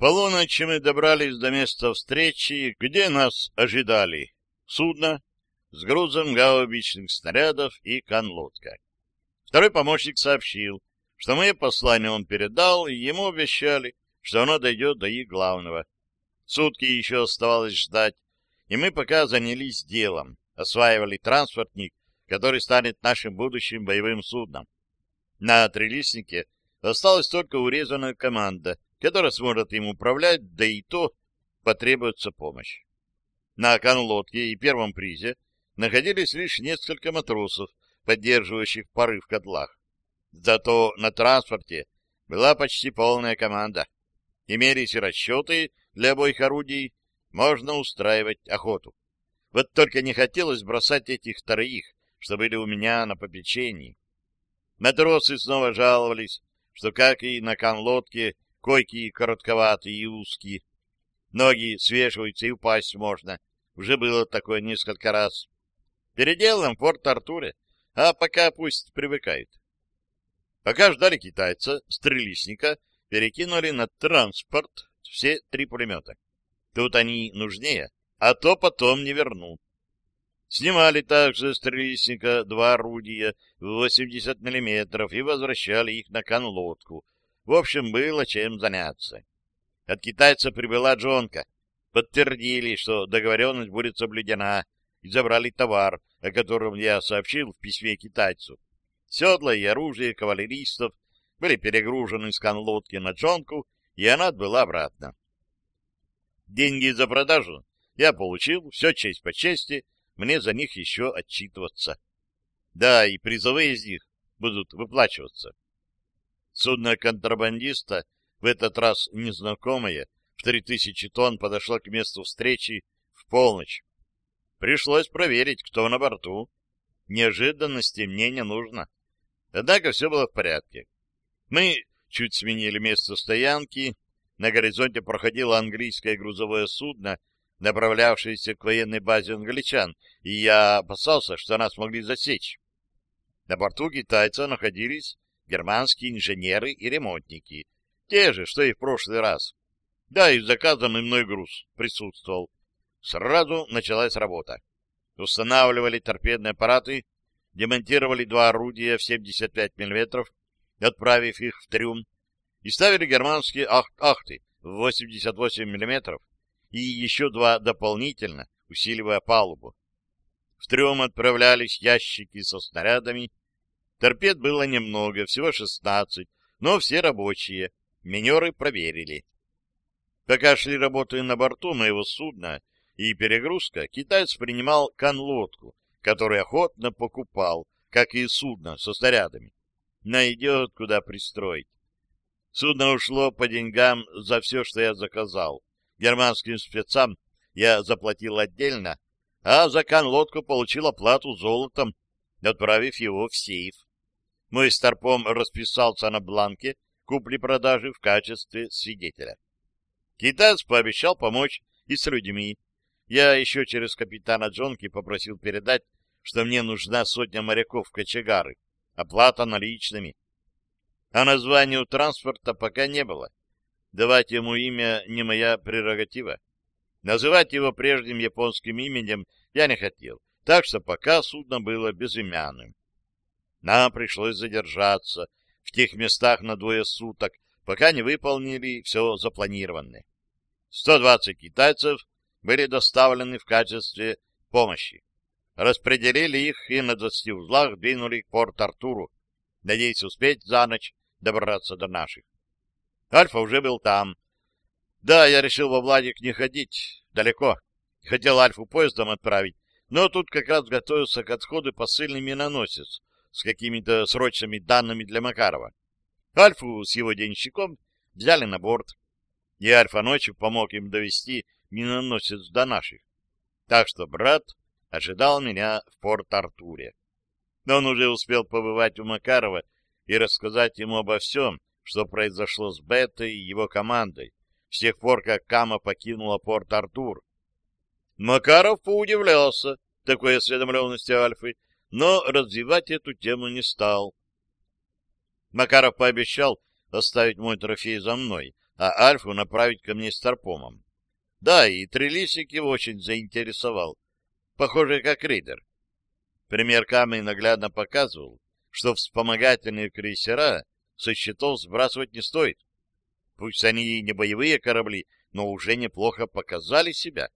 полуночи мы добрались до места встречи, где нас ожидали судно с грузом гаубичных снарядов и конлодка. Второй помощник сообщил, что мои послание он передал, и ему обещали, что оно дойдет до их главного. Сутки еще оставалось ждать, и мы пока занялись делом, осваивали транспортник, который станет нашим будущим боевым судном. На трелиснике осталась только урезанная команда, которая сможет им управлять, да и то потребуется помощь. На конлодке и первом призе находились лишь несколько матросов, поддерживающих пары в котлах. Зато на транспорте была почти полная команда. Имелись и расчеты для обоих орудий, можно устраивать охоту. Вот только не хотелось бросать этих троих, что были у меня на попечении. Матросы снова жаловались, что, как и на конлодке, койки коротковатые и узкие. Ноги свешиваются и упасть можно. Уже было такое несколько раз. Переделаем в Порт-Артуре, а пока пусть привыкают. Пока ждали китайца, стрелисника перекинули на транспорт все три пулемета. Тут они нужнее, а то потом не верну. Снимали также с два орудия в 80 миллиметров и возвращали их на конлодку. В общем, было чем заняться. От китайца прибыла джонка. Подтвердили, что договоренность будет соблюдена, и забрали товар, о котором я сообщил в письме китайцу. Седла и оружие кавалеристов были перегружены с конлодки на джонку, и она отбыла обратно. Деньги за продажу я получил, все честь по чести, мне за них еще отчитываться. Да, и призовые из них будут выплачиваться. Судно контрабандиста, в этот раз незнакомое, в три тысячи тонн подошло к месту встречи в полночь. Пришлось проверить, кто на борту. Неожиданности мне не нужно. Однако все было в порядке. Мы чуть сменили место стоянки. На горизонте проходило английское грузовое судно, направлявшееся к военной базе англичан, и я опасался, что нас могли засечь. На борту китайца находились германские инженеры и ремонтники, те же, что и в прошлый раз. Да, и заказанный мной груз присутствовал. Сразу началась работа. Устанавливали торпедные аппараты, демонтировали два орудия в 75 мм, отправив их в трюм, и ставили германские ах ахты в 88 мм и еще два дополнительно, усиливая палубу. В трюм отправлялись ящики со снарядами. Торпед было немного, всего 16, но все рабочие. Минеры проверили. Пока шли работы на борту моего судна и перегрузка, китаец принимал конлодку, которую охотно покупал, как и судно со снарядами. Найдет, куда пристроить. Судно ушло по деньгам за все, что я заказал. Германским спецам я заплатил отдельно, а за конлодку получил оплату золотом, отправив его в сейф. Мой старпом расписался на бланке купли-продажи в качестве свидетеля. Китаец пообещал помочь и с людьми. Я еще через капитана Джонки попросил передать, что мне нужна сотня моряков-кочегары, оплата наличными. А названия у транспорта пока не было. Давать ему имя не моя прерогатива. Называть его прежним японским именем я не хотел, так что пока судно было безымянным. Нам пришлось задержаться в тех местах на двое суток, пока не выполнили все запланированное. 120 китайцев были доставлены в качестве помощи. Распределили их и на 20 узлах двинули к Порт-Артуру, надеясь успеть за ночь добраться до наших. Альфа уже был там. Да, я решил во Владик не ходить далеко. Хотел Альфу поездом отправить, но тут как раз готовился к отходу посыльный миноносец с какими-то срочными данными для Макарова. Альфу с его денщиком взяли на борт, и Альфа ночью помог им довести миноносец до наших. Так что брат ожидал меня в Порт-Артуре. Но он уже успел побывать у Макарова и рассказать ему обо всем, что произошло с Бетой и его командой с тех пор, как Кама покинула Порт-Артур. Макаров поудивлялся такой осведомленности Альфы, но развивать эту тему не стал. Макаров пообещал оставить мой трофей за мной, а Альфу направить ко мне с Тарпомом. Да, и Трелисик его очень заинтересовал. Похоже, как рейдер. Пример Камы наглядно показывал, что вспомогательные крейсера со счетов сбрасывать не стоит. Пусть они и не боевые корабли, но уже неплохо показали себя.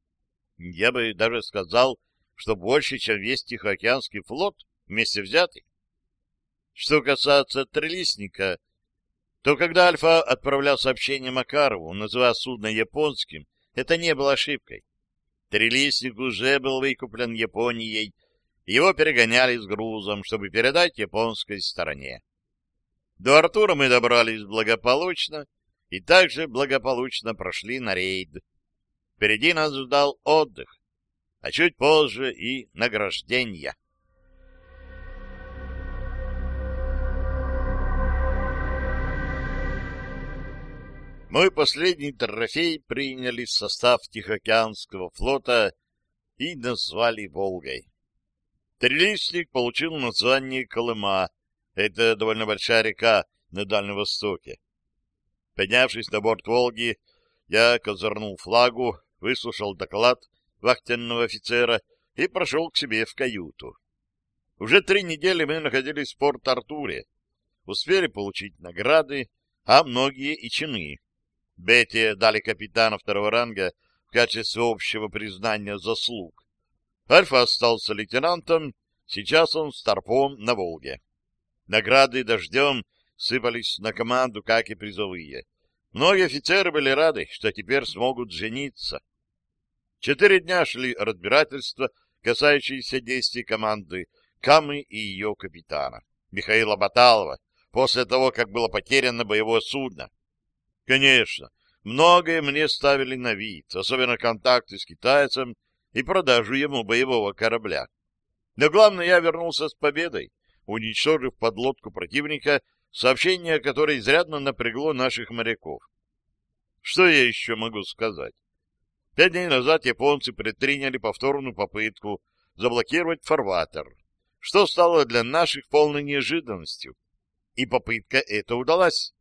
Я бы даже сказал, что больше, чем весь Тихоокеанский флот вместе взятый. Что касается Трелисника, то когда Альфа отправлял сообщение Макарову, называя судно японским, это не было ошибкой. Трелисник уже был выкуплен Японией, его перегоняли с грузом, чтобы передать японской стороне. До Артура мы добрались благополучно и также благополучно прошли на рейд. Впереди нас ждал отдых, а чуть позже и награждение. Мой последний трофей приняли в состав Тихоокеанского флота и назвали «Волгой». Трилистник получил название Колыма. Это довольно большая река на Дальнем Востоке. Поднявшись на борт «Волги», я козырнул флагу, выслушал доклад вахтенного офицера и прошел к себе в каюту. Уже три недели мы находились в Порт-Артуре. Успели получить награды, а многие и чины. Бетти дали капитана второго ранга в качестве общего признания заслуг. Альфа остался лейтенантом, сейчас он старпом на Волге. Награды дождем сыпались на команду, как и призовые. Многие офицеры были рады, что теперь смогут жениться. Четыре дня шли разбирательства, касающиеся действий команды Камы и ее капитана, Михаила Баталова, после того, как было потеряно боевое судно. Конечно, многое мне ставили на вид, особенно контакты с китайцем и продажу ему боевого корабля. Но главное, я вернулся с победой, уничтожив подлодку противника, сообщение которое изрядно напрягло наших моряков. Что я еще могу сказать? Пять дней назад японцы предприняли повторную попытку заблокировать фарватер, что стало для наших полной неожиданностью. И попытка эта удалась.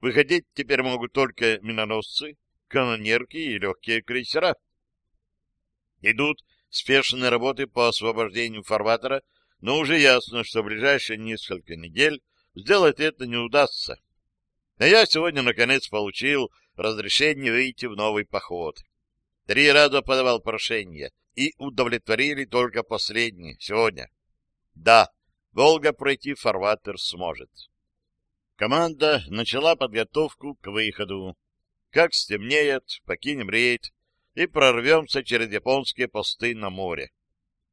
Выходить теперь могут только миноносцы, канонерки и легкие крейсера. Идут спешные работы по освобождению фарватера, но уже ясно, что в ближайшие несколько недель сделать это не удастся. А я сегодня, наконец, получил разрешение выйти в новый поход. Три раза подавал прошение, и удовлетворили только последний, сегодня. Да, Волга пройти фарватер сможет. Команда начала подготовку к выходу. Как стемнеет, покинем рейд и прорвемся через японские посты на море.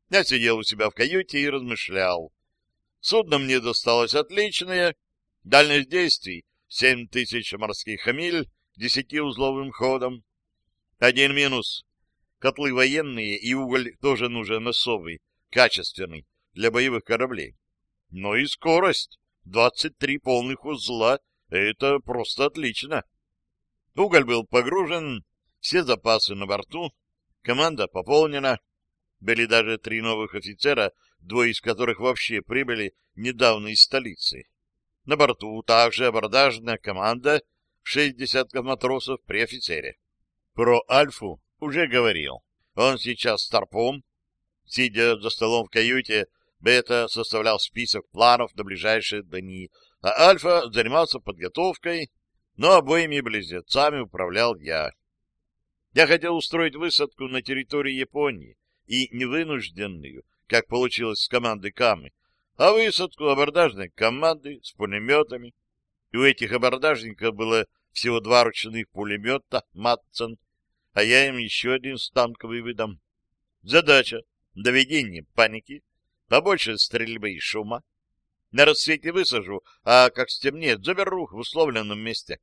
Я сидел у себя в каюте и размышлял. Судно мне досталось отличное, дальность действий — семь тысяч морских миль десятиузловым ходом. Один минус — котлы военные, и уголь тоже нужен особый, качественный, для боевых кораблей. Но и скорость. 23 полных узла — это просто отлично. Уголь был погружен, все запасы на борту, команда пополнена. Были даже три новых офицера, двое из которых вообще прибыли недавно из столицы. На борту также абордажная команда, шесть десятков матросов при офицере. Про Альфу уже говорил. Он сейчас старпом, сидя за столом в каюте, Бета составлял список планов на ближайшие дни, а Альфа занимался подготовкой, но обоими близнецами управлял я. Я хотел устроить высадку на территории Японии, и не вынужденную, как получилось с командой Камы, а высадку абордажной команды с пулеметами. И у этих абордажников было всего два ручных пулемета «Матсон», а я им еще один с танковый выдам. Задача — доведение паники, побольше стрельбы и шума. На рассвете высажу, а как стемнеет, заберу в условленном месте.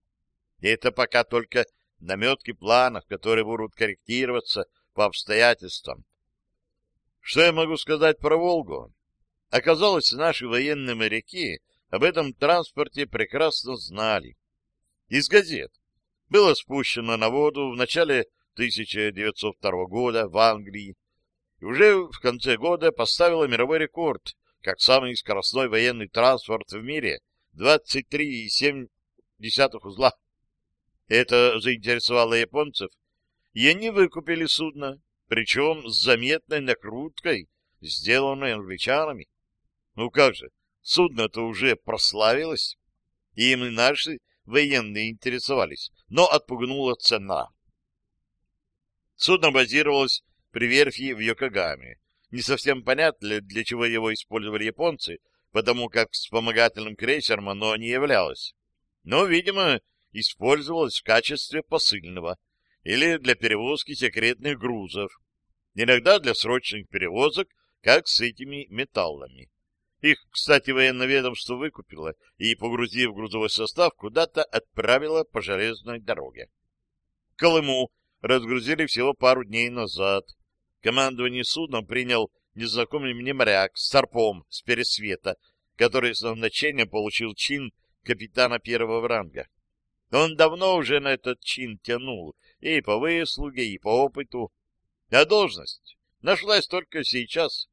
И это пока только наметки планов, которые будут корректироваться по обстоятельствам. Что я могу сказать про Волгу? Оказалось, наши военные моряки об этом транспорте прекрасно знали. Из газет было спущено на воду в начале 1902 года в Англии и уже в конце года поставила мировой рекорд как самый скоростной военный транспорт в мире 23,7 узла. Это заинтересовало японцев, и они выкупили судно, причем с заметной накруткой, сделанной англичанами. Ну как же, судно-то уже прославилось, и им и наши военные интересовались, но отпугнула цена. Судно базировалось при верфи в Йокогаме. Не совсем понятно, для чего его использовали японцы, потому как вспомогательным крейсером оно не являлось. Но, видимо, использовалось в качестве посыльного или для перевозки секретных грузов, иногда для срочных перевозок, как с этими металлами. Их, кстати, военное ведомство выкупило и, погрузив грузовой состав, куда-то отправило по железной дороге. Колыму разгрузили всего пару дней назад. Командование судном принял незнакомый мне моряк с сарпом с пересвета, который с назначением получил чин капитана первого ранга. Он давно уже на этот чин тянул, и по выслуге, и по опыту. А должность нашлась только сейчас.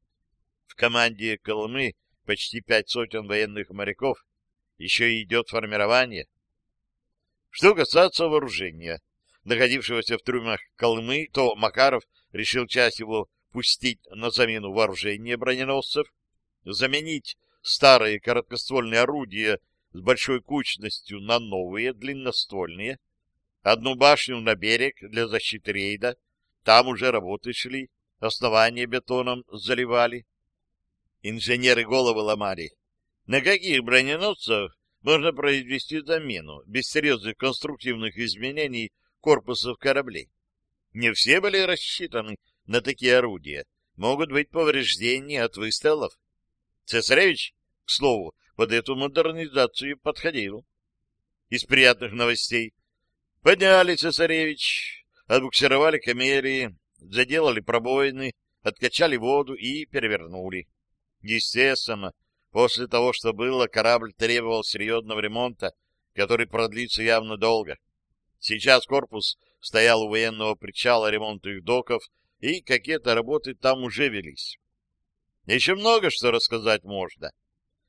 В команде Колымы почти пять сотен военных моряков, еще идет формирование. Что касается вооружения, находившегося в трюмах Колымы, то Макаров решил часть его пустить на замену вооружения броненосцев, заменить старые короткоствольные орудия с большой кучностью на новые длинноствольные, одну башню на берег для защиты рейда, там уже работы шли, основание бетоном заливали. Инженеры головы ломали. На каких броненосцах можно произвести замену без серьезных конструктивных изменений корпусов кораблей? Не все были рассчитаны на такие орудия. Могут быть повреждения от выстрелов. Цесаревич, к слову, под эту модернизацию подходил. Из приятных новостей. Подняли цесаревич, отбуксировали камерии, заделали пробоины, откачали воду и перевернули. Естественно, после того, что было, корабль требовал серьезного ремонта, который продлится явно долго. Сейчас корпус стоял у военного причала ремонтных доков, и какие-то работы там уже велись. Еще много что рассказать можно.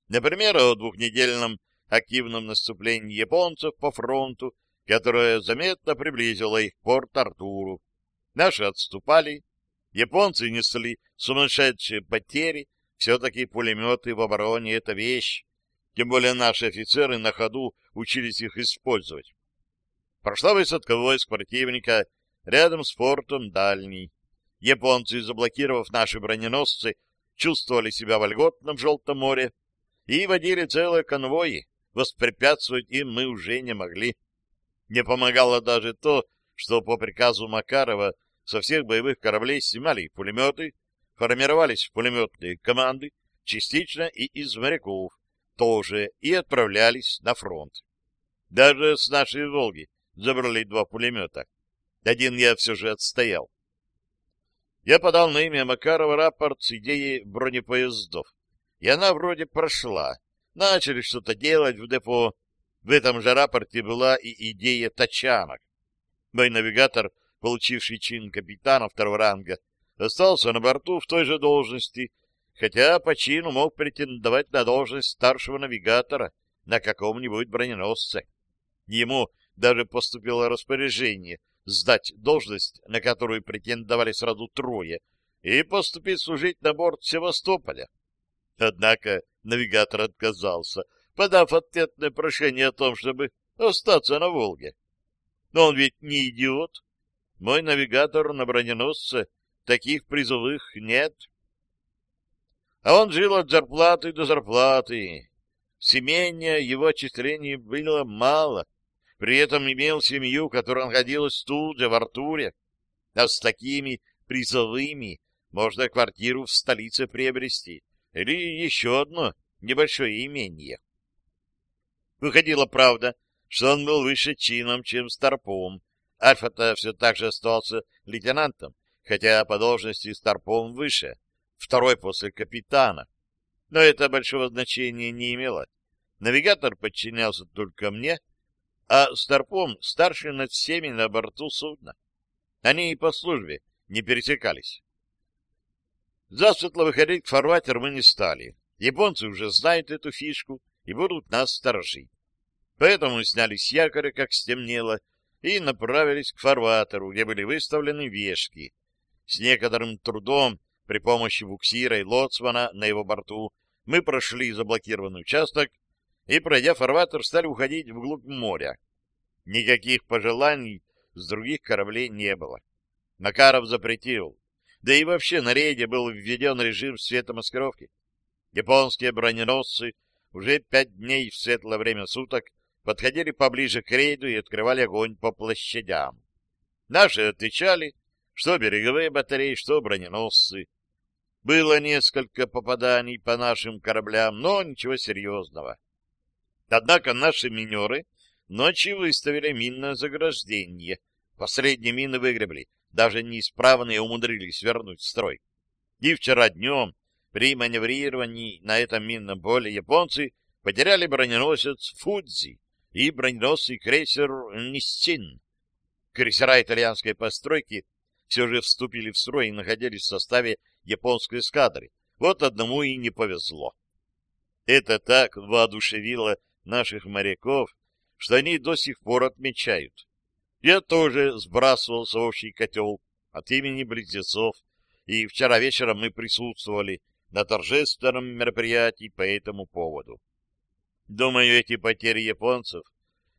Например, о двухнедельном активном наступлении японцев по фронту, которое заметно приблизило их к Порт-Артуру. Наши отступали, японцы несли сумасшедшие потери, все-таки пулеметы в обороне — это вещь. Тем более наши офицеры на ходу учились их использовать. Прошла высадка войск противника рядом с фортом Дальний. Японцы, заблокировав наши броненосцы, чувствовали себя вольготно в Желтом море и водили целые конвои. Воспрепятствовать им мы уже не могли. Не помогало даже то, что по приказу Макарова со всех боевых кораблей снимали пулеметы, формировались пулеметные команды, частично и из моряков, тоже и отправлялись на фронт. Даже с нашей «Волги» забрали два пулемета. Один я все же отстоял. Я подал на имя Макарова рапорт с идеей бронепоездов, и она вроде прошла. Начали что-то делать в депо. В этом же рапорте была и идея тачанок. Мой навигатор, получивший чин капитана второго ранга, остался на борту в той же должности, хотя по чину мог претендовать на должность старшего навигатора на каком-нибудь броненосце. Ему даже поступило распоряжение сдать должность, на которую претендовали сразу трое, и поступить служить на борт Севастополя. Однако навигатор отказался, подав ответное прошение о том, чтобы остаться на Волге. Но он ведь не идиот. Мой навигатор на броненосце таких призовых нет. А он жил от зарплаты до зарплаты. Семения его отчислений было мало. При этом имел семью, которая находилась тут же, в Артуре. А с такими призовыми можно квартиру в столице приобрести. Или еще одно небольшое имение. Выходила правда, что он был выше чином, чем Старпом. Альфа-то все так же остался лейтенантом, хотя по должности старпом выше, второй после капитана. Но это большого значения не имело. Навигатор подчинялся только мне, а старпом старший над всеми на борту судна. Они и по службе не пересекались. Засветло выходить в фарватер мы не стали. Японцы уже знают эту фишку и будут нас сторожить. Поэтому сняли с якоря, как стемнело, и направились к фарватеру, где были выставлены вешки. С некоторым трудом при помощи буксира и лоцмана на его борту мы прошли заблокированный участок и, пройдя фарватер, стали уходить вглубь моря. Никаких пожеланий с других кораблей не было. Макаров запретил. Да и вообще на рейде был введен режим светомаскировки. Японские броненосцы уже пять дней в светлое время суток подходили поближе к рейду и открывали огонь по площадям. Наши отвечали, что береговые батареи, что броненосцы. Было несколько попаданий по нашим кораблям, но ничего серьезного. Однако наши минеры ночью выставили минное заграждение. Последние мины выгребли, даже неисправные умудрились вернуть в строй. И вчера днем при маневрировании на этом минном поле японцы потеряли броненосец «Фудзи» и броненосный крейсер «Ниссин». Крейсера итальянской постройки все же вступили в строй и находились в составе японской эскадры. Вот одному и не повезло. Это так воодушевило наших моряков, что они до сих пор отмечают. Я тоже сбрасывался в общий котел от имени близнецов, и вчера вечером мы присутствовали на торжественном мероприятии по этому поводу. Думаю, эти потери японцев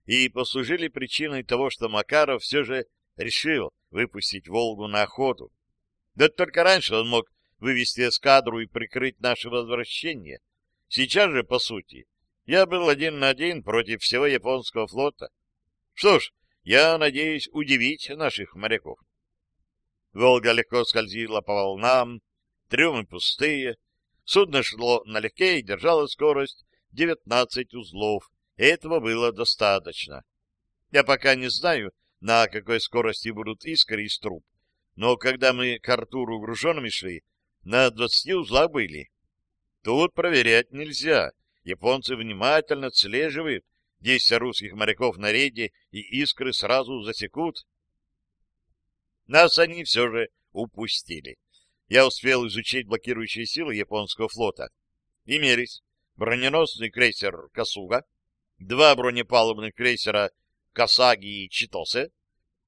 и послужили причиной того, что Макаров все же решил выпустить «Волгу» на охоту. Да только раньше он мог вывести эскадру и прикрыть наше возвращение. Сейчас же, по сути, я был один на один против всего японского флота. Что ж, я надеюсь удивить наших моряков. Волга легко скользила по волнам, трюмы пустые. Судно шло налегке и держало скорость 19 узлов. Этого было достаточно. Я пока не знаю, на какой скорости будут искры из труб, но когда мы к Артуру груженными шли, на 20 узлах были. Тут проверять нельзя. Японцы внимательно отслеживают, десять русских моряков на рейде, и искры сразу засекут. Нас они все же упустили я успел изучить блокирующие силы японского флота. Имелись броненосный крейсер «Касуга», два бронепалубных крейсера «Касаги» и «Читосе»,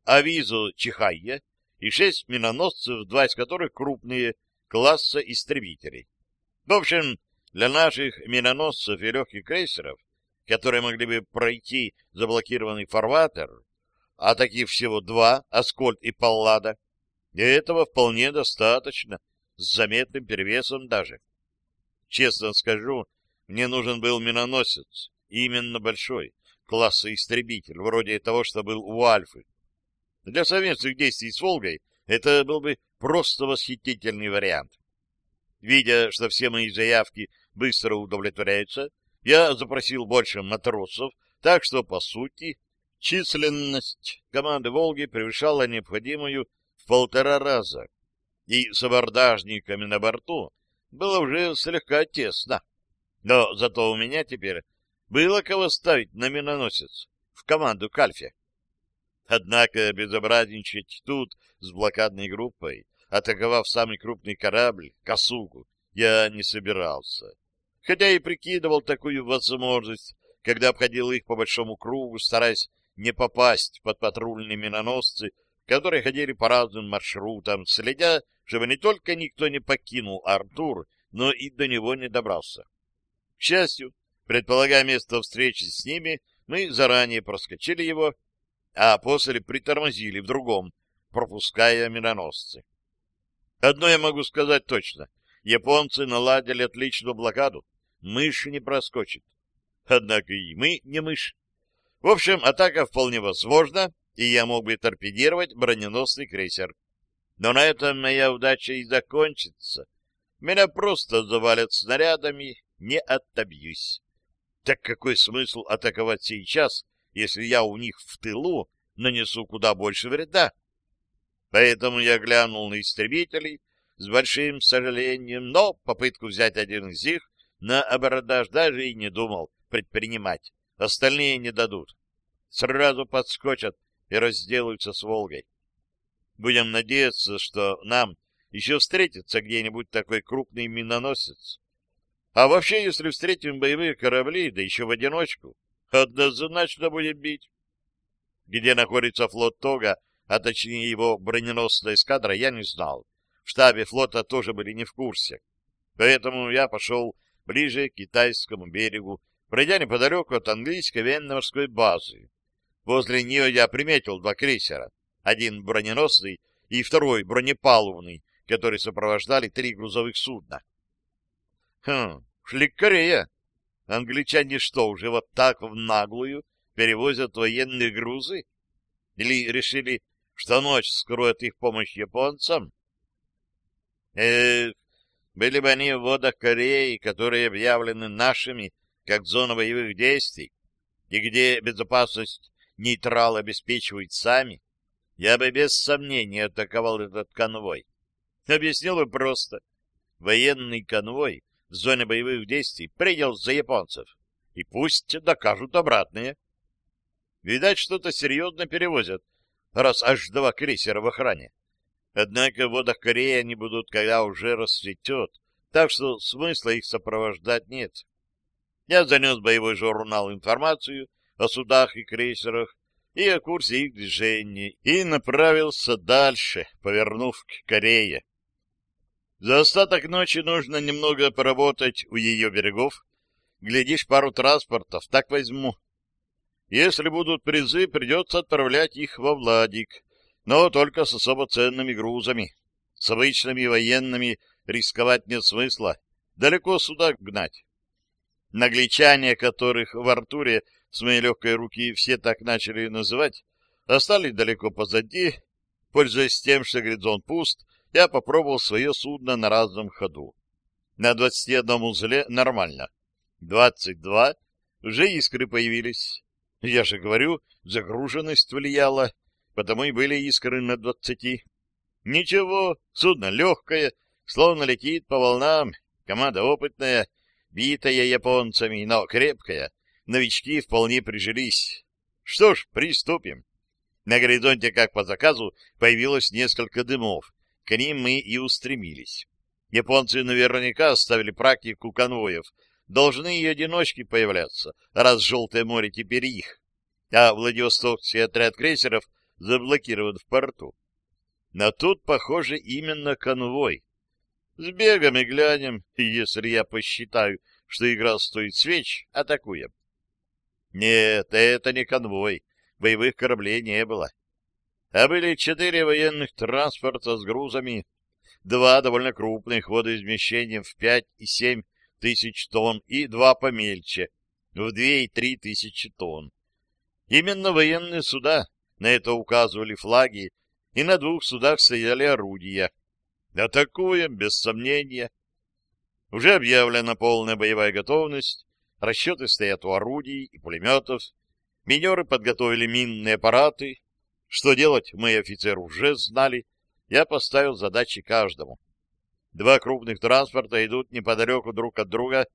«Авизу» «Чихайе» и шесть миноносцев, два из которых крупные, класса истребителей. В общем, для наших миноносцев и легких крейсеров, которые могли бы пройти заблокированный фарватер, а таких всего два, Аскольд и Паллада, и этого вполне достаточно, с заметным перевесом даже. Честно скажу, мне нужен был миноносец, именно большой, класса истребитель, вроде того, что был у Альфы. Для совместных действий с Волгой это был бы просто восхитительный вариант. Видя, что все мои заявки быстро удовлетворяются, я запросил больше матросов, так что, по сути, численность команды «Волги» превышала необходимую в полтора раза, и с абордажниками на борту было уже слегка тесно. Но зато у меня теперь было кого ставить на миноносец в команду Кальфе. Однако безобразничать тут с блокадной группой, атаковав самый крупный корабль, Косугу, я не собирался. Хотя и прикидывал такую возможность, когда обходил их по большому кругу, стараясь не попасть под патрульные миноносцы которые ходили по разным маршрутам, следя, чтобы не только никто не покинул Артур, но и до него не добрался. К счастью, предполагая место встречи с ними, мы заранее проскочили его, а после притормозили в другом, пропуская миноносцы. Одно я могу сказать точно. Японцы наладили отличную блокаду. Мышь не проскочит. Однако и мы не мышь. В общем, атака вполне возможна, и я мог бы торпедировать броненосный крейсер. Но на этом моя удача и закончится. Меня просто завалят снарядами, не отобьюсь. Так какой смысл атаковать сейчас, если я у них в тылу нанесу куда больше вреда? Поэтому я глянул на истребителей с большим сожалением, но попытку взять один из них на абордаж даже и не думал предпринимать. Остальные не дадут. Сразу подскочат и разделаются с Волгой. Будем надеяться, что нам еще встретится где-нибудь такой крупный миноносец. А вообще, если встретим боевые корабли, да еще в одиночку, однозначно будет бить. Где находится флот Тога, а точнее его броненосная эскадра, я не знал. В штабе флота тоже были не в курсе. Поэтому я пошел ближе к китайскому берегу, пройдя неподалеку от английской военно-морской базы. Возле нее я приметил два крейсера, один броненосный и второй бронепалубный, которые сопровождали три грузовых судна. Хм, Корее. Англичане что, уже вот так в наглую перевозят военные грузы? Или решили, что ночь скроет их помощь японцам? Эх, были бы они в водах Кореи, которые объявлены нашими как зона боевых действий, и где безопасность нейтрал обеспечивают сами, я бы без сомнения атаковал этот конвой. Объяснил бы просто. Военный конвой в зоне боевых действий принял за японцев. И пусть докажут обратное. Видать, что-то серьезно перевозят, раз аж два крейсера в охране. Однако в водах Кореи они будут, когда уже расцветет, так что смысла их сопровождать нет. Я занес боевой журнал информацию о судах и крейсерах и о курсе их движения и направился дальше, повернув к Корее. За остаток ночи нужно немного поработать у ее берегов. Глядишь, пару транспортов, так возьму. Если будут призы, придется отправлять их во Владик, но только с особо ценными грузами. С обычными военными рисковать нет смысла. Далеко сюда гнать. Нагличане, которых в Артуре с моей легкой руки все так начали называть, остались далеко позади. Пользуясь тем, что горизонт пуст, я попробовал свое судно на разном ходу. На 21 узле нормально. 22 уже искры появились. Я же говорю, загруженность влияла, потому и были искры на двадцати. Ничего, судно легкое, словно летит по волнам, команда опытная, битая японцами, но крепкая. Новички вполне прижились. Что ж, приступим. На горизонте, как по заказу, появилось несколько дымов. К ним мы и устремились. Японцы наверняка оставили практику конвоев, должны и одиночки появляться, раз Желтое море теперь их, а Владивостокский отряд крейсеров заблокирован в порту. Но тут, похоже, именно конвой. Сбегаем и глянем, если я посчитаю, что игра стоит свеч, атакуем. Нет, это не конвой, боевых кораблей не было. А были четыре военных транспорта с грузами, два довольно крупных водоизмещением в пять и семь тысяч тонн и два помельче, в две и три тысячи тонн. Именно военные суда, на это указывали флаги, и на двух судах стояли орудия. Атакуем, без сомнения. Уже объявлена полная боевая готовность, расчеты стоят у орудий и пулеметов, минеры подготовили минные аппараты. Что делать, мои офицеры уже знали. Я поставил задачи каждому. Два крупных транспорта идут неподалеку друг от друга.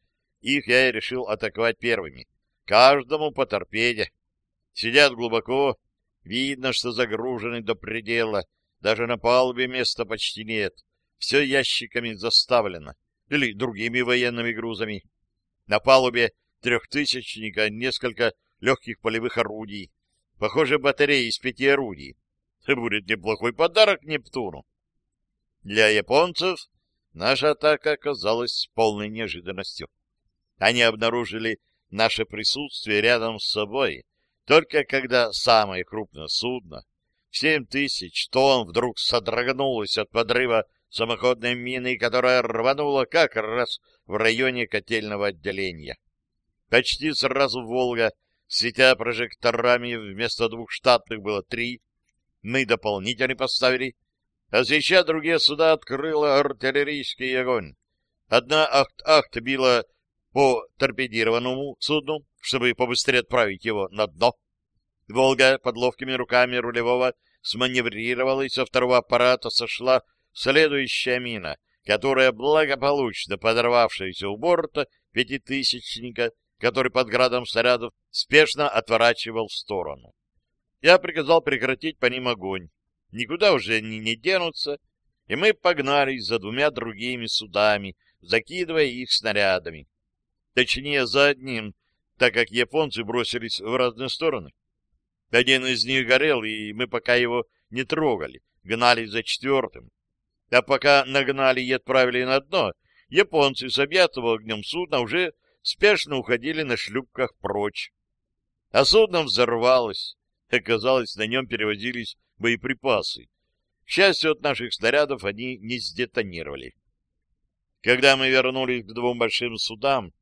Их я и решил атаковать первыми. Каждому по торпеде. Сидят глубоко. Видно, что загружены до предела. Даже на палубе места почти нет. Все ящиками заставлено. Или другими военными грузами. На палубе трехтысячника несколько легких полевых орудий. Похоже, батареи из пяти орудий. Будет неплохой подарок Нептуну. Для японцев Наша атака оказалась полной неожиданностью. Они обнаружили наше присутствие рядом с собой, только когда самое крупное судно в семь тысяч тонн вдруг содрогнулось от подрыва самоходной мины, которая рванула как раз в районе котельного отделения. Почти сразу «Волга», светя прожекторами, вместо двух штатных было три. Мы дополнительно поставили а сейчас другие суда открыла артиллерийский огонь. Одна ахт-ахт била по торпедированному судну, чтобы побыстрее отправить его на дно. Волга под ловкими руками рулевого сманеврировала, и со второго аппарата сошла следующая мина, которая, благополучно подорвавшаяся у борта пятитысячника, который под градом снарядов спешно отворачивал в сторону. Я приказал прекратить по ним огонь никуда уже они не денутся, и мы погнались за двумя другими судами, закидывая их снарядами. Точнее, за одним, так как японцы бросились в разные стороны. Один из них горел, и мы пока его не трогали, гнали за четвертым. А пока нагнали и отправили на дно, японцы с объятого огнем судна уже спешно уходили на шлюпках прочь. А судно взорвалось. Оказалось, на нем перевозились боеприпасы. К счастью, от наших снарядов они не сдетонировали. Когда мы вернулись к двум большим судам,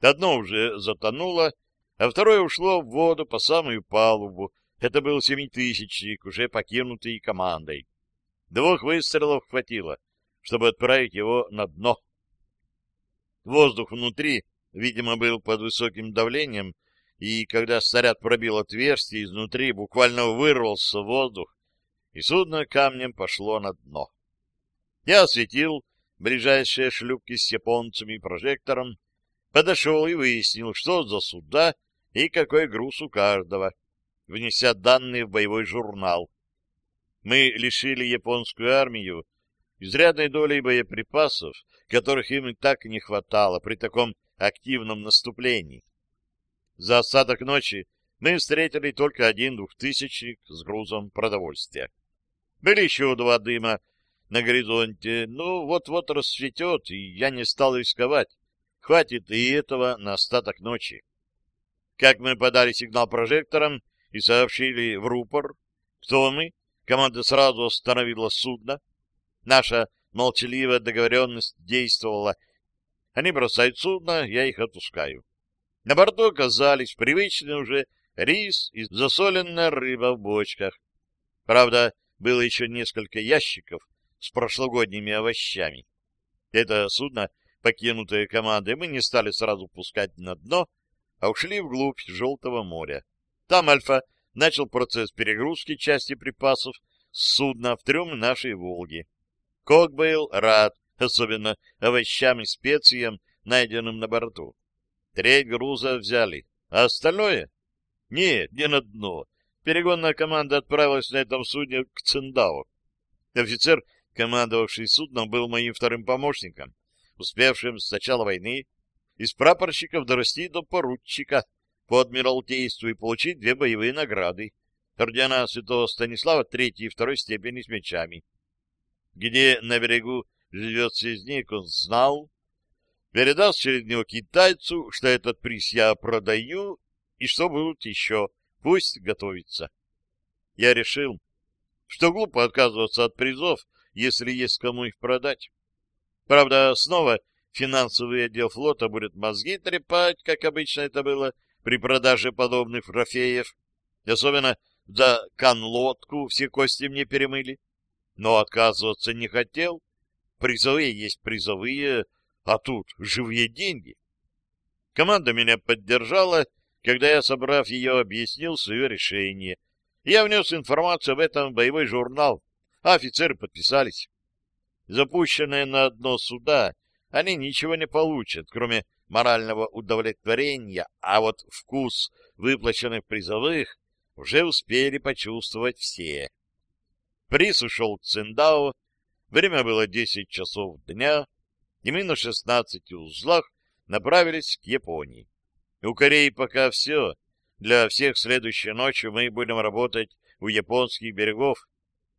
одно уже затонуло, а второе ушло в воду по самую палубу. Это был семитысячник, уже покинутый командой. Двух выстрелов хватило, чтобы отправить его на дно. Воздух внутри, видимо, был под высоким давлением, и когда снаряд пробил отверстие изнутри, буквально вырвался воздух, и судно камнем пошло на дно. Я осветил ближайшие шлюпки с японцами прожектором, подошел и выяснил, что за суда и какой груз у каждого, внеся данные в боевой журнал. Мы лишили японскую армию изрядной долей боеприпасов, которых им и так не хватало при таком активном наступлении. За остаток ночи мы встретили только один двухтысячник с грузом продовольствия. Были еще два дыма на горизонте, ну, вот-вот рассветет, и я не стал рисковать. Хватит и этого на остаток ночи. Как мы подали сигнал прожектором и сообщили в рупор, кто мы, команда сразу остановила судно. Наша молчаливая договоренность действовала. Они бросают судно, я их отпускаю. На борту оказались привычные уже рис и засоленная рыба в бочках. Правда, было еще несколько ящиков с прошлогодними овощами. Это судно, покинутое командой, мы не стали сразу пускать на дно, а ушли вглубь Желтого моря. Там Альфа начал процесс перегрузки части припасов с судна в трюм нашей «Волги». Кок был рад, особенно овощам и специям, найденным на борту. Треть груза взяли, а остальное? Нет, не на дно. Перегонная команда отправилась на этом судне к Циндау. Офицер, командовавший судном, был моим вторым помощником, успевшим с начала войны из прапорщиков дорасти до поручика по адмиралтейству и получить две боевые награды ордена святого Станислава третьей и второй степени с мечами. Где на берегу живет связник, он знал, передаст через него китайцу, что этот приз я продаю, и что будут еще, пусть готовится. Я решил, что глупо отказываться от призов, если есть кому их продать. Правда, снова финансовый отдел флота будет мозги трепать, как обычно это было при продаже подобных трофеев. Особенно за канлодку все кости мне перемыли. Но отказываться не хотел. Призовые есть призовые, а тут живые деньги. Команда меня поддержала, когда я, собрав ее, объяснил свое решение. Я внес информацию об этом в боевой журнал, а офицеры подписались. Запущенные на дно суда — они ничего не получат, кроме морального удовлетворения, а вот вкус выплаченных призовых уже успели почувствовать все. Приз ушел к Циндао, время было 10 часов дня, и мы на 16 узлах направились к Японии. У Кореи пока все. Для всех следующей ночью мы будем работать у японских берегов.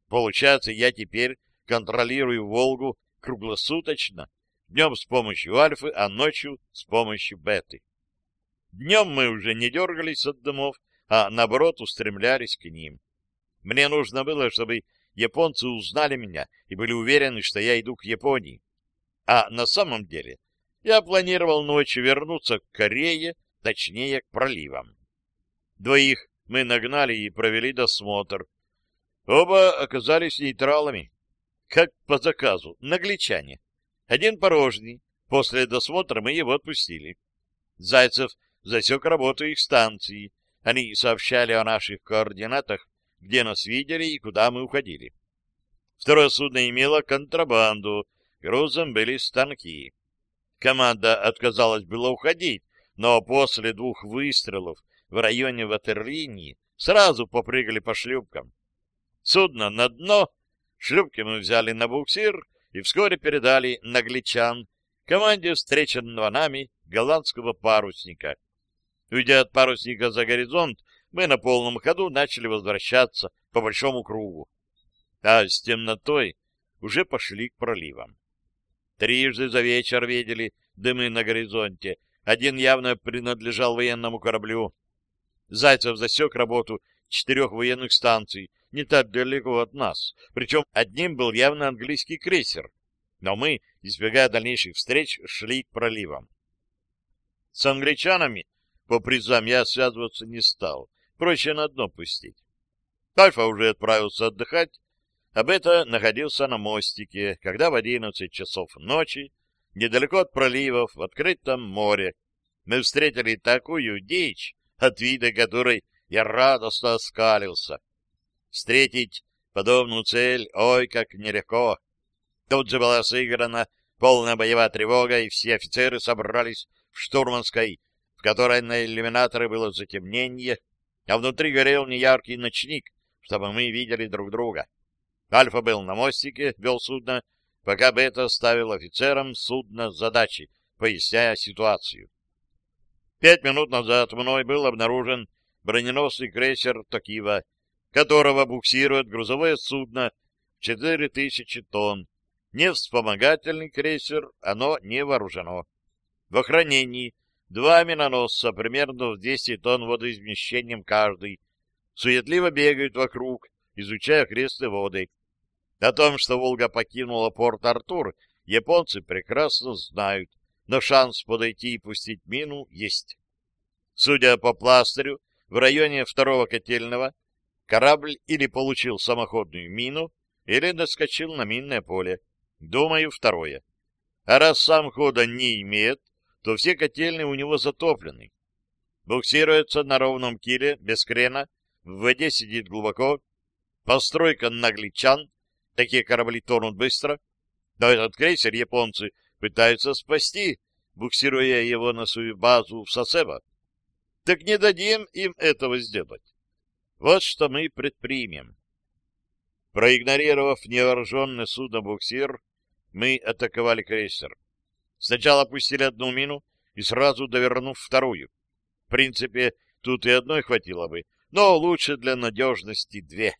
Получается, я теперь контролирую Волгу круглосуточно, Днем с помощью альфы, а ночью с помощью беты. Днем мы уже не дергались от домов, а наоборот устремлялись к ним. Мне нужно было, чтобы японцы узнали меня и были уверены, что я иду к Японии. А на самом деле я планировал ночью вернуться к Корее, точнее, к проливам. Двоих мы нагнали и провели досмотр. Оба оказались нейтралами, как по заказу, нагличане. Один порожний. После досмотра мы его отпустили. Зайцев засек работу их станции. Они сообщали о наших координатах, где нас видели и куда мы уходили. Второе судно имело контрабанду. Грузом были станки. Команда отказалась было уходить, но после двух выстрелов в районе ватерлинии сразу попрыгали по шлюпкам. Судно на дно, шлюпки мы взяли на буксир и вскоре передали нагличан команде встреченного нами голландского парусника. Уйдя от парусника за горизонт, мы на полном ходу начали возвращаться по большому кругу. А с темнотой уже пошли к проливам. Трижды за вечер видели дымы на горизонте. Один явно принадлежал военному кораблю. Зайцев засек работу четырех военных станций, не так далеко от нас. Причем одним был явно английский крейсер. Но мы, избегая дальнейших встреч, шли к проливам. С англичанами по призам я связываться не стал. Проще на дно пустить. Альфа уже отправился отдыхать, а Бета находился на мостике, когда в одиннадцать часов ночи, недалеко от проливов, в открытом море, мы встретили такую дичь, от вида которой я радостно оскалился. Встретить подобную цель, ой, как нелегко. Тут же была сыграна полная боевая тревога, и все офицеры собрались в штурманской, в которой на иллюминаторы было затемнение, а внутри горел неяркий ночник, чтобы мы видели друг друга. Альфа был на мостике, вел судно, пока Бета ставил офицерам судно задачи, поясняя ситуацию. Пять минут назад мной был обнаружен броненосный крейсер «Токива», которого буксирует грузовое судно в 4000 тонн. Не вспомогательный крейсер, оно не вооружено. В охранении два миноносца примерно в 200 тонн водоизмещением каждый. Суетливо бегают вокруг, изучая окрестные воды. О том, что Волга покинула порт Артур, японцы прекрасно знают, но шанс подойти и пустить мину есть. Судя по пластырю, в районе второго котельного корабль или получил самоходную мину, или доскочил на минное поле. Думаю, второе. А раз сам хода не имеет, то все котельные у него затоплены. Буксируется на ровном киле, без крена, в воде сидит глубоко. Постройка нагличан, такие корабли тонут быстро. Но этот крейсер японцы пытаются спасти, буксируя его на свою базу в Сосебо. Так не дадим им этого сделать. Вот что мы предпримем. Проигнорировав невооруженный судно-буксир, мы атаковали крейсер. Сначала пустили одну мину и сразу довернув вторую. В принципе, тут и одной хватило бы, но лучше для надежности две.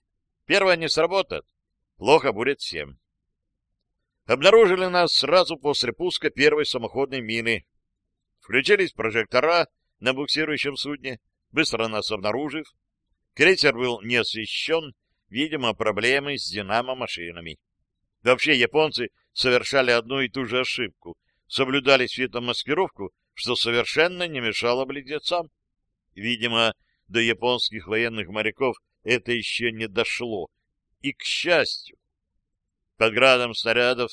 Первая не сработает, плохо будет всем. Обнаружили нас сразу после пуска первой самоходной мины. Включились прожектора на буксирующем судне, быстро нас обнаружив. Крейсер был не освещен, видимо, проблемы с динамо-машинами. Вообще японцы совершали одну и ту же ошибку. Соблюдали светомаскировку, что совершенно не мешало близнецам. Видимо, до японских военных моряков это еще не дошло. И к счастью. Под градом снарядов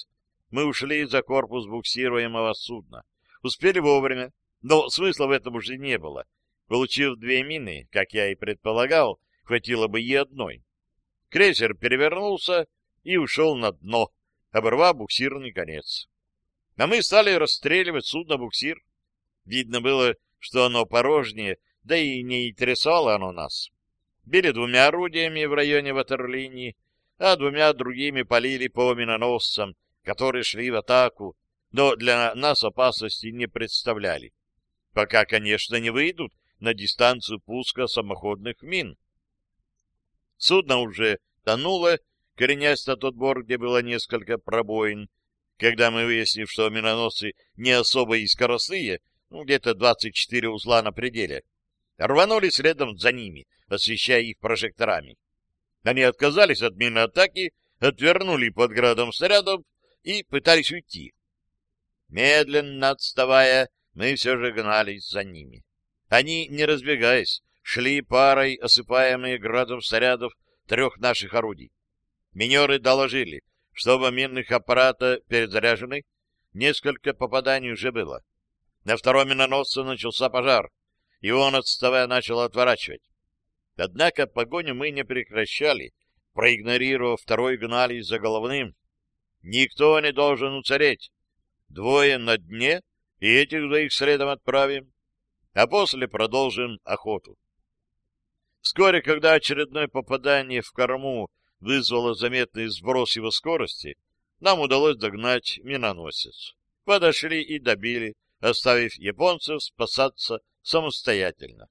мы ушли за корпус буксируемого судна. Успели вовремя, но смысла в этом уже не было. Получив две мины, как я и предполагал, хватило бы и одной. Крейсер перевернулся и ушел на дно, оборвав буксирный конец. А мы стали расстреливать судно-буксир. Видно было, что оно порожнее, да и не интересовало оно нас. Били двумя орудиями в районе ватерлинии, а двумя другими полили по миноносцам, которые шли в атаку, но для нас опасности не представляли. Пока, конечно, не выйдут на дистанцию пуска самоходных мин. Судно уже тонуло, коренясь на тот бор, где было несколько пробоин. Когда мы выяснив, что миноносцы не особо и скоростные, ну, где-то 24 узла на пределе, рванули следом за ними, освещая их прожекторами. Они отказались от минной атаки, отвернули под градом снарядов и пытались уйти. Медленно отставая, мы все же гнались за ними. Они, не разбегаясь, шли парой, осыпаемые градом снарядов трех наших орудий. Минеры доложили, что оба минных аппарата перезаряжены, несколько попаданий уже было. На втором миноносце начался пожар, и он, отставая, начал отворачивать. Однако погоню мы не прекращали, проигнорировав второй гнались за головным. Никто не должен уцелеть. Двое на дне, и этих двоих следом отправим, а после продолжим охоту. Вскоре, когда очередное попадание в корму вызвало заметный сброс его скорости, нам удалось догнать миноносец. Подошли и добили, оставив японцев спасаться самостоятельно.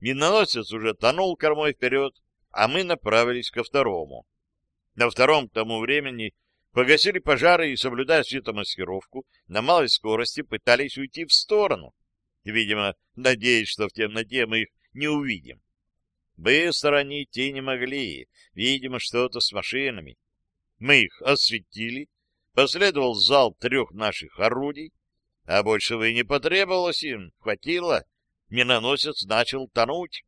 Миноносец уже тонул кормой вперед, а мы направились ко второму. На втором к тому времени погасили пожары и, соблюдая светомаскировку, на малой скорости пытались уйти в сторону. Видимо, надеясь, что в темноте мы их не увидим. Быстро они идти не могли, видимо, что-то с машинами. Мы их осветили, последовал залп трех наших орудий, а большего и не потребовалось им, хватило, миноносец начал тонуть.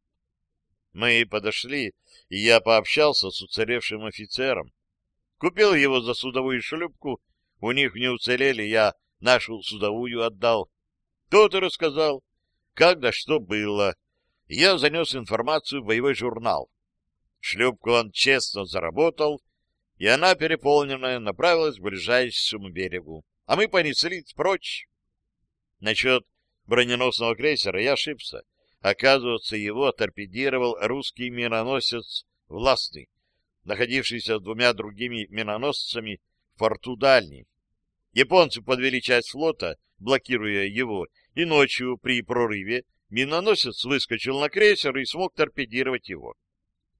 Мы подошли, и я пообщался с уцелевшим офицером. Купил его за судовую шлюпку, у них не уцелели, я нашу судовую отдал. Тот и рассказал, как да что было. Я занес информацию в боевой журнал. Шлюпку он честно заработал, и она, переполненная, направилась к ближайшему берегу. А мы понеслись прочь. Насчет броненосного крейсера я ошибся. Оказывается, его торпедировал русский миноносец «Властный», находившийся с двумя другими миноносцами в порту Дальний. Японцы подвели часть флота, блокируя его, и ночью при прорыве миноносец выскочил на крейсер и смог торпедировать его.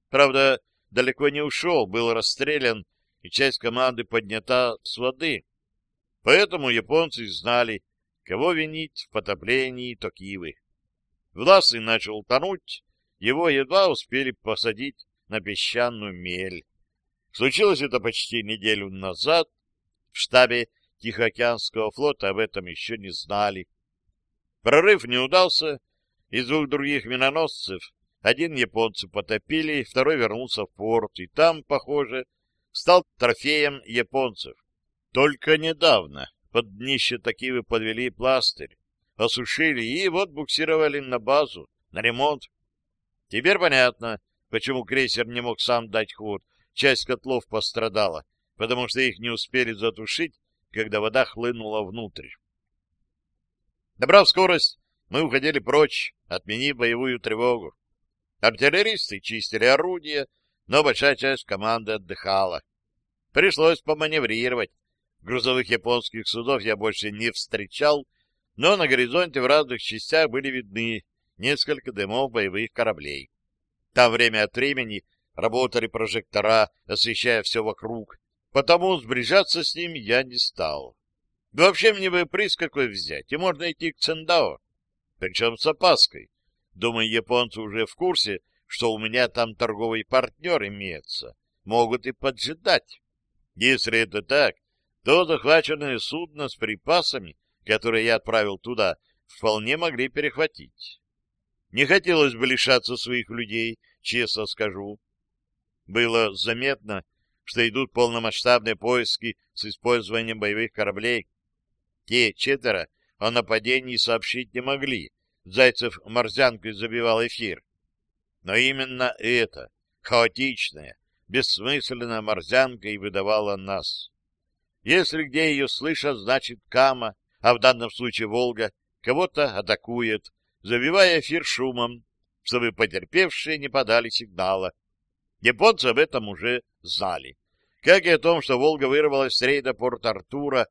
Правда, далеко не ушел, был расстрелян, и часть команды поднята с воды. Поэтому японцы знали, кого винить в потоплении Токивы. Власый начал тонуть, его едва успели посадить на песчаную мель. Случилось это почти неделю назад. В штабе Тихоокеанского флота об этом еще не знали. Прорыв не удался. Из двух других миноносцев один японцы потопили, второй вернулся в порт, и там, похоже, стал трофеем японцев. Только недавно под днище Такивы подвели пластырь осушили и вот буксировали на базу, на ремонт. Теперь понятно, почему крейсер не мог сам дать ход. Часть котлов пострадала, потому что их не успели затушить, когда вода хлынула внутрь. Набрав скорость, мы уходили прочь, отменив боевую тревогу. Артиллеристы чистили орудия, но большая часть команды отдыхала. Пришлось поманеврировать. Грузовых японских судов я больше не встречал, но на горизонте в разных частях были видны несколько дымов боевых кораблей. Там время от времени работали прожектора, освещая все вокруг, потому сближаться с ним я не стал. вообще мне бы приз какой взять, и можно идти к Цендао, причем с опаской. Думаю, японцы уже в курсе, что у меня там торговый партнер имеется, могут и поджидать. Если это так, то захваченное судно с припасами которые я отправил туда, вполне могли перехватить. Не хотелось бы лишаться своих людей, честно скажу. Было заметно, что идут полномасштабные поиски с использованием боевых кораблей. Те четверо о нападении сообщить не могли. Зайцев морзянкой забивал эфир. Но именно это, хаотичная, бессмысленная морзянка и выдавала нас. Если где ее слышат, значит Кама а в данном случае Волга, кого-то атакует, забивая эфир шумом, чтобы потерпевшие не подали сигнала. Японцы об этом уже знали. Как и о том, что Волга вырвалась с рейда Порт-Артура,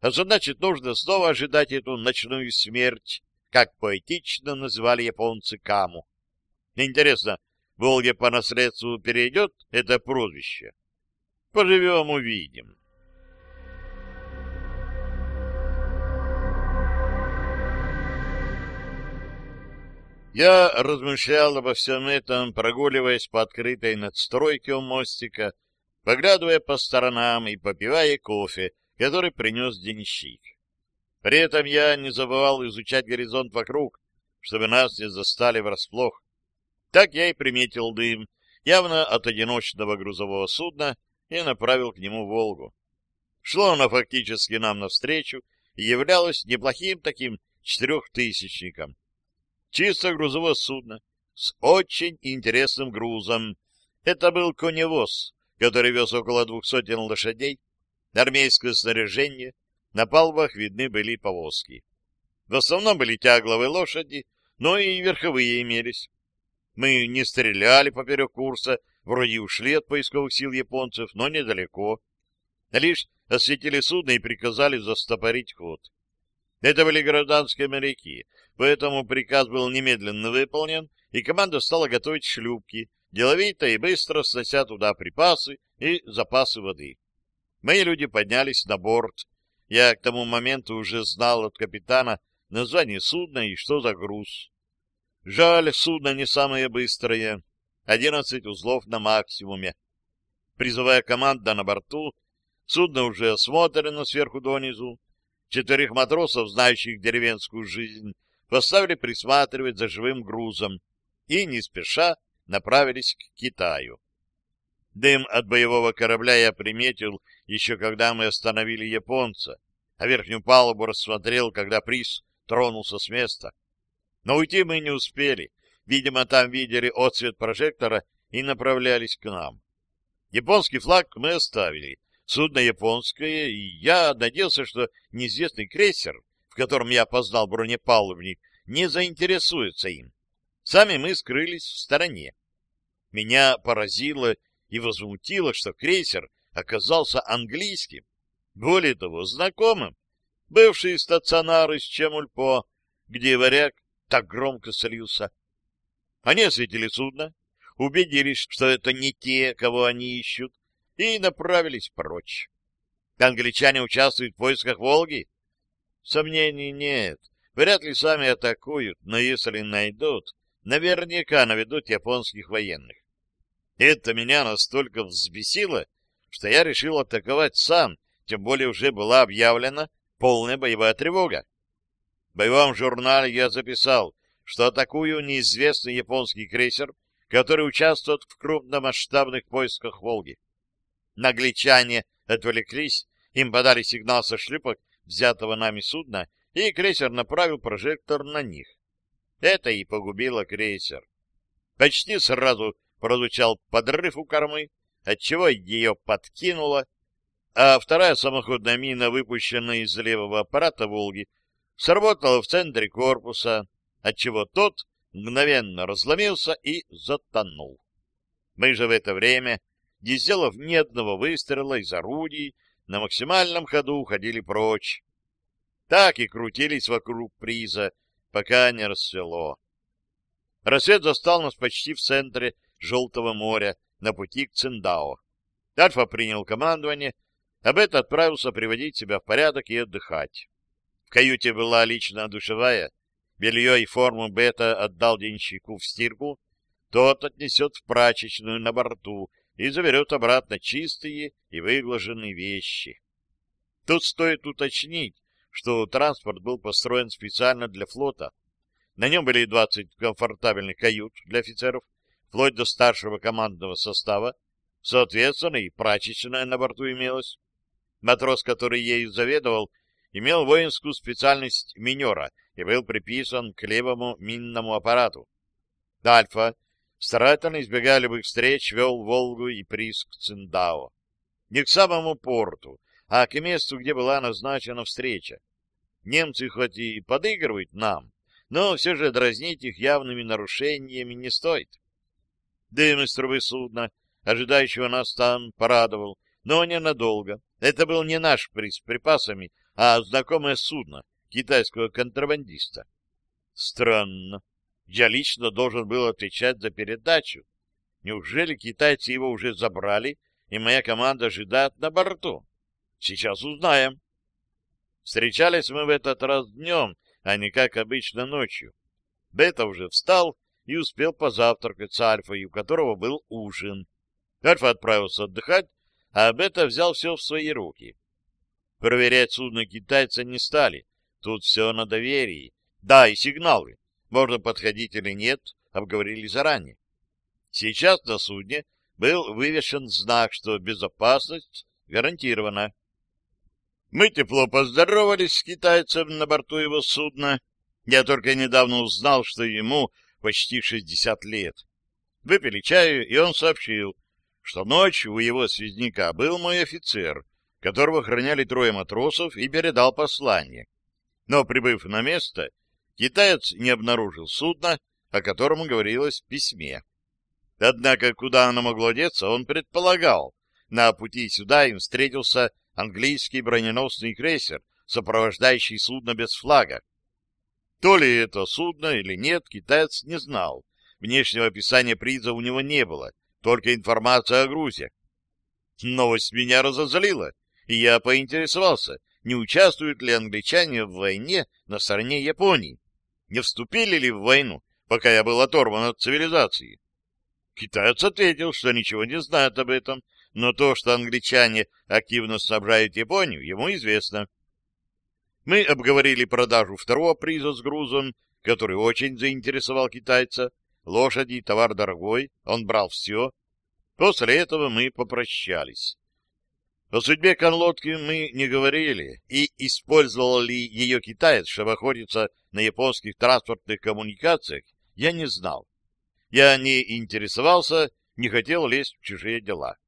а значит, нужно снова ожидать эту ночную смерть, как поэтично называли японцы Каму. Интересно, Волге по наследству перейдет это прозвище? Поживем, увидим. Я размышлял обо всем этом, прогуливаясь по открытой надстройке у мостика, поглядывая по сторонам и попивая кофе, который принес денщик. При этом я не забывал изучать горизонт вокруг, чтобы нас не застали врасплох. Так я и приметил дым, явно от одиночного грузового судна, и направил к нему «Волгу». Шло оно фактически нам навстречу и являлось неплохим таким четырехтысячником, Чисто грузовое судно с очень интересным грузом. Это был коневоз, который вез около двух сотен лошадей, армейское снаряжение, на палубах видны были повозки. В основном были тягловые лошади, но и верховые имелись. Мы не стреляли поперек курса, вроде ушли от поисковых сил японцев, но недалеко. Лишь осветили судно и приказали застопорить ход. Это были гражданские моряки, поэтому приказ был немедленно выполнен, и команда стала готовить шлюпки, деловито и быстро снося туда припасы и запасы воды. Мои люди поднялись на борт. Я к тому моменту уже знал от капитана название судна и что за груз. Жаль, судно не самое быстрое. Одиннадцать узлов на максимуме. Призовая команда на борту, судно уже осмотрено сверху донизу. Четверых матросов, знающих деревенскую жизнь, поставили присматривать за живым грузом и, не спеша, направились к Китаю. Дым от боевого корабля я приметил еще когда мы остановили японца, а верхнюю палубу рассмотрел, когда приз тронулся с места. Но уйти мы не успели. Видимо, там видели отцвет прожектора и направлялись к нам. Японский флаг мы оставили. Судно японское, и я надеялся, что неизвестный крейсер, в котором я познал бронепалубник, не заинтересуется им. Сами мы скрылись в стороне. Меня поразило и возмутило, что крейсер оказался английским, более того, знакомым, бывший стационар из Чемульпо, где варяг так громко слился. Они осветили судно, убедились, что это не те, кого они ищут, и направились прочь. Англичане участвуют в поисках Волги? Сомнений нет. Вряд ли сами атакуют, но если найдут, наверняка наведут японских военных. Это меня настолько взбесило, что я решил атаковать сам, тем более уже была объявлена полная боевая тревога. В боевом журнале я записал, что атакую неизвестный японский крейсер, который участвует в крупномасштабных поисках Волги. Нагличане отвлеклись, им подали сигнал со шлюпок взятого нами судна, и крейсер направил прожектор на них. Это и погубило крейсер. Почти сразу прозвучал подрыв у кормы, отчего ее подкинуло, а вторая самоходная мина, выпущенная из левого аппарата «Волги», сработала в центре корпуса, отчего тот мгновенно разломился и затонул. Мы же в это время, не сделав ни одного выстрела из орудий, на максимальном ходу уходили прочь. Так и крутились вокруг приза, пока не рассвело. Рассвет застал нас почти в центре Желтого моря, на пути к Циндао. Альфа принял командование, а отправился приводить себя в порядок и отдыхать. В каюте была личная душевая, белье и форму Бета отдал денщику в стирку, тот отнесет в прачечную на борту и заберет обратно чистые и выглаженные вещи. Тут стоит уточнить, что транспорт был построен специально для флота. На нем были 20 комфортабельных кают для офицеров, вплоть до старшего командного состава, соответственно, и прачечная на борту имелась. Матрос, который ею заведовал, имел воинскую специальность минера и был приписан к левому минному аппарату. Альфа, старательно избегая любых встреч, вел Волгу и приз к Циндао. Не к самому порту, а к месту, где была назначена встреча. Немцы хоть и подыгрывают нам, но все же дразнить их явными нарушениями не стоит. Дым из трубы судна, ожидающего нас там, порадовал, но ненадолго. Это был не наш приз с припасами, а знакомое судно китайского контрабандиста. Странно. Я лично должен был отвечать за передачу. Неужели китайцы его уже забрали, и моя команда ожидает на борту? Сейчас узнаем. Встречались мы в этот раз днем, а не как обычно ночью. Бета уже встал и успел позавтракать с Альфой, у которого был ужин. Альфа отправился отдыхать, а Бета взял все в свои руки. Проверять судно китайца не стали. Тут все на доверии. Да, и сигналы. Можно подходить или нет, обговорили заранее. Сейчас на судне был вывешен знак, что безопасность гарантирована. Мы тепло поздоровались с китайцем на борту его судна. Я только недавно узнал, что ему почти 60 лет. Выпили чаю, и он сообщил, что ночью у его связняка был мой офицер, которого охраняли трое матросов, и передал послание. Но, прибыв на место, китаец не обнаружил судна, о котором говорилось в письме. Однако, куда оно могло деться, он предполагал. На пути сюда им встретился английский броненосный крейсер, сопровождающий судно без флага. То ли это судно или нет, китаец не знал, внешнего описания приза у него не было, только информация о грузе. Новость меня разозлила, и я поинтересовался, не участвуют ли англичане в войне на стороне Японии, не вступили ли в войну, пока я был оторван от цивилизации. Китаец ответил, что ничего не знает об этом, но то, что англичане активно снабжают Японию, ему известно. Мы обговорили продажу второго приза с грузом, который очень заинтересовал китайца. Лошади, товар дорогой, он брал все. После этого мы попрощались. О судьбе конлодки мы не говорили, и использовал ли ее китаец, чтобы охотиться на японских транспортных коммуникациях, я не знал. Я не интересовался, не хотел лезть в чужие дела.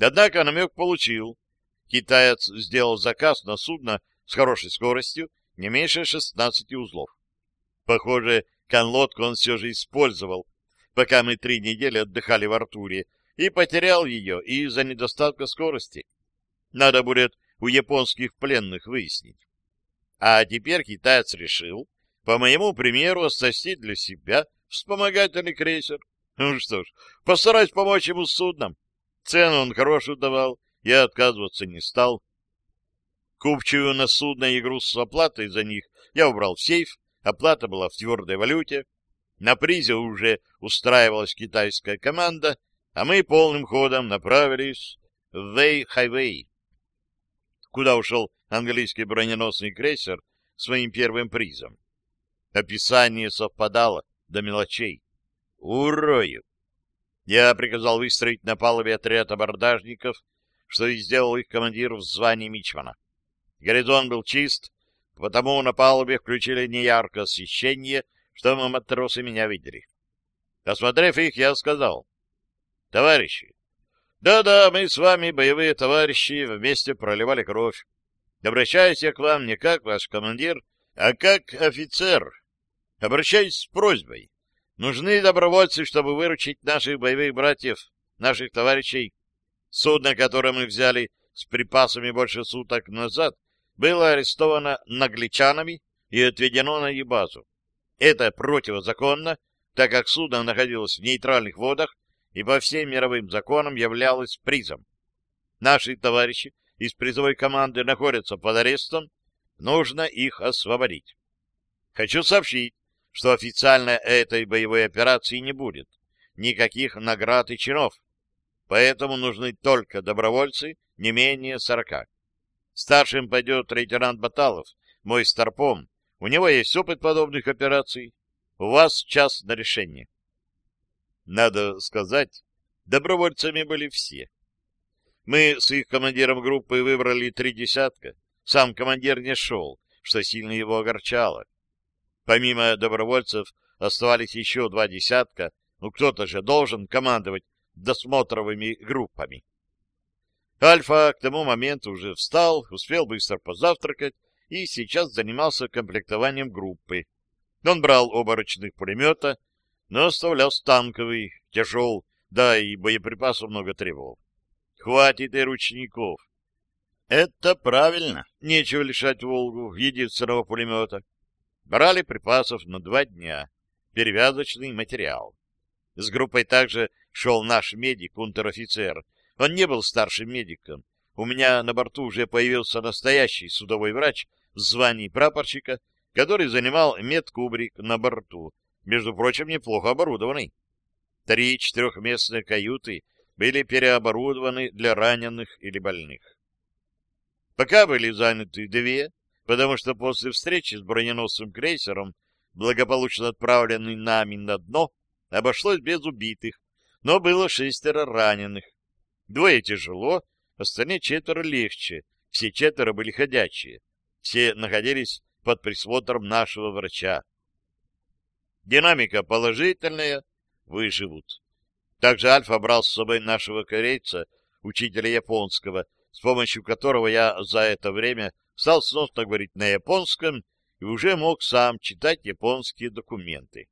Однако намек получил. Китаец сделал заказ на судно с хорошей скоростью, не меньше 16 узлов. Похоже, конлодку он все же использовал, пока мы три недели отдыхали в Артуре, и потерял ее из-за недостатка скорости. Надо будет у японских пленных выяснить. А теперь китаец решил, по моему примеру, оснастить для себя вспомогательный крейсер. Ну что ж, постараюсь помочь ему с судном. Цену он хорошую давал, я отказываться не стал. Купчую на судно и груз с оплатой за них я убрал в сейф, оплата была в твердой валюте. На призе уже устраивалась китайская команда, а мы полным ходом направились в Вэй-Хайвей, куда ушел английский броненосный крейсер своим первым призом. Описание совпадало до мелочей. Урою! Я приказал выстроить на палубе отряд абордажников, что и сделал их командир в звании мичмана. Горизонт был чист, потому на палубе включили неяркое освещение, чтобы матросы меня видели. Осмотрев их, я сказал, «Товарищи, да-да, мы с вами, боевые товарищи, вместе проливали кровь. Обращаюсь я к вам не как ваш командир, а как офицер. Обращаюсь с просьбой. Нужны добровольцы, чтобы выручить наших боевых братьев, наших товарищей. Судно, которое мы взяли с припасами больше суток назад, было арестовано нагличанами и отведено на Ебазу. Это противозаконно, так как судно находилось в нейтральных водах и по всем мировым законам являлось призом. Наши товарищи из призовой команды находятся под арестом, нужно их освободить. Хочу сообщить, что официально этой боевой операции не будет. Никаких наград и чинов. Поэтому нужны только добровольцы, не менее сорока. Старшим пойдет лейтенант Баталов, мой старпом. У него есть опыт подобных операций. У вас час на решение. Надо сказать, добровольцами были все. Мы с их командиром группы выбрали три десятка. Сам командир не шел, что сильно его огорчало. Помимо добровольцев оставались еще два десятка, ну кто-то же должен командовать досмотровыми группами. Альфа к тому моменту уже встал, успел быстро позавтракать и сейчас занимался комплектованием группы. Он брал оба ручных пулемета, но оставлял станковый, тяжел, да и боеприпасов много требовал. Хватит и ручников. Это правильно, нечего лишать Волгу единственного пулемета брали припасов на два дня, перевязочный материал. С группой также шел наш медик, унтер-офицер. Он не был старшим медиком. У меня на борту уже появился настоящий судовой врач в звании прапорщика, который занимал медкубрик на борту, между прочим, неплохо оборудованный. Три четырехместные каюты были переоборудованы для раненых или больных. Пока были заняты две, потому что после встречи с броненосным крейсером, благополучно отправленный нами на дно, обошлось без убитых, но было шестеро раненых. Двое тяжело, остальные четверо легче, все четверо были ходячие. Все находились под присмотром нашего врача. Динамика положительная, выживут. Также Альфа брал с собой нашего корейца, учителя японского, с помощью которого я за это время стал сносно говорить на японском и уже мог сам читать японские документы.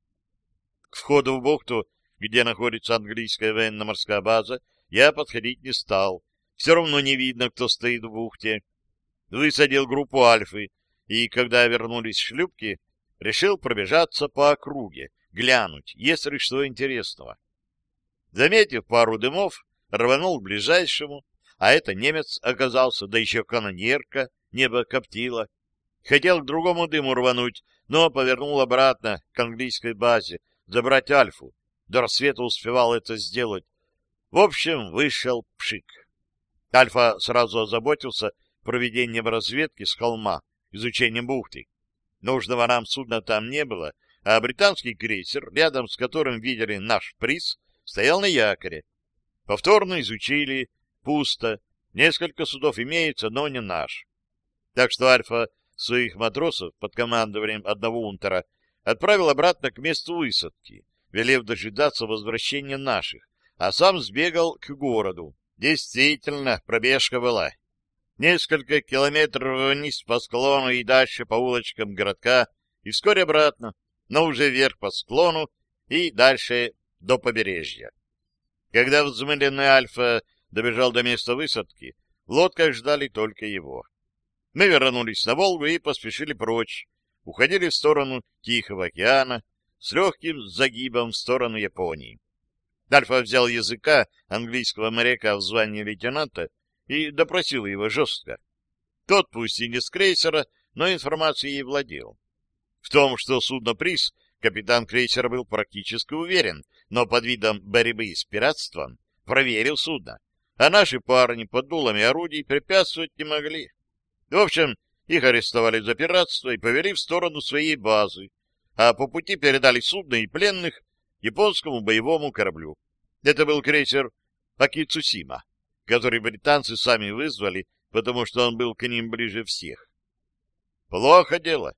К входу в бухту, где находится английская военно-морская база, я подходить не стал. Все равно не видно, кто стоит в бухте. Высадил группу Альфы, и когда вернулись шлюпки, решил пробежаться по округе, глянуть, есть ли что интересного. Заметив пару дымов, рванул к ближайшему, а это немец оказался, да еще канонерка, небо коптило. Хотел к другому дыму рвануть, но повернул обратно к английской базе, забрать Альфу. До рассвета успевал это сделать. В общем, вышел пшик. Альфа сразу озаботился проведением разведки с холма, изучением бухты. Нужного нам судна там не было, а британский крейсер, рядом с которым видели наш приз, стоял на якоре. Повторно изучили, пусто, несколько судов имеется, но не наш. Так что Альфа своих матросов под командованием одного унтера отправил обратно к месту высадки, велев дожидаться возвращения наших, а сам сбегал к городу. Действительно, пробежка была. Несколько километров вниз по склону и дальше по улочкам городка, и вскоре обратно, но уже вверх по склону и дальше до побережья. Когда взмыленный Альфа добежал до места высадки, в лодках ждали только его. Мы вернулись на Волгу и поспешили прочь, уходили в сторону Тихого океана с легким загибом в сторону Японии. Альфа взял языка английского моряка в звании лейтенанта и допросил его жестко. Тот, пусть и не с крейсера, но информацией владел. В том, что судно-приз, капитан крейсера был практически уверен, но под видом борьбы с пиратством проверил судно, а наши парни под дулами орудий препятствовать не могли. В общем, их арестовали за пиратство и повели в сторону своей базы, а по пути передали судно и пленных японскому боевому кораблю. Это был крейсер Акицусима, который британцы сами вызвали, потому что он был к ним ближе всех. Плохо дело.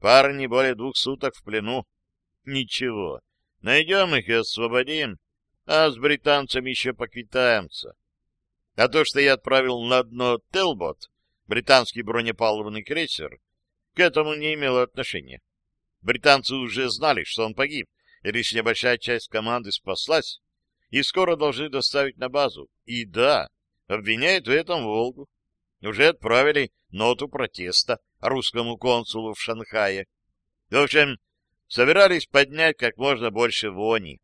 Парни более двух суток в плену. Ничего, найдем их и освободим, а с британцами еще поквитаемся. А то, что я отправил на дно Телбот, британский бронепалубный крейсер, к этому не имело отношения. Британцы уже знали, что он погиб, и лишь небольшая часть команды спаслась, и скоро должны доставить на базу. И да, обвиняют в этом Волгу. Уже отправили ноту протеста русскому консулу в Шанхае. В общем, собирались поднять как можно больше вони.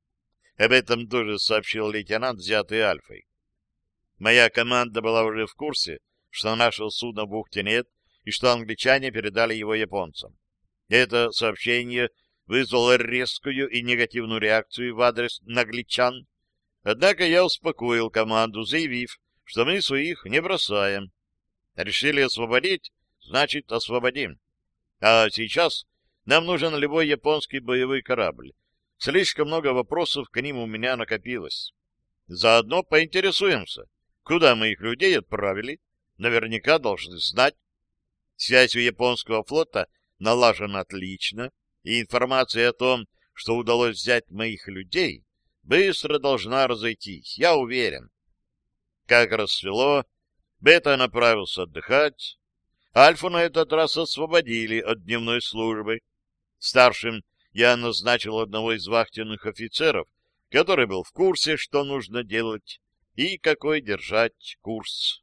Об этом тоже сообщил лейтенант, взятый Альфой. Моя команда была уже в курсе, что нашего судна в бухте нет, и что англичане передали его японцам. Это сообщение вызвало резкую и негативную реакцию в адрес нагличан, однако я успокоил команду, заявив, что мы своих не бросаем. Решили освободить, значит, освободим. А сейчас нам нужен любой японский боевой корабль. Слишком много вопросов к ним у меня накопилось. Заодно поинтересуемся, куда мы их людей отправили, наверняка должны знать. Связь у японского флота налажена отлично, и информация о том, что удалось взять моих людей, быстро должна разойтись, я уверен. Как рассвело, Бета направился отдыхать. Альфу на этот раз освободили от дневной службы. Старшим я назначил одного из вахтенных офицеров, который был в курсе, что нужно делать и какой держать курс.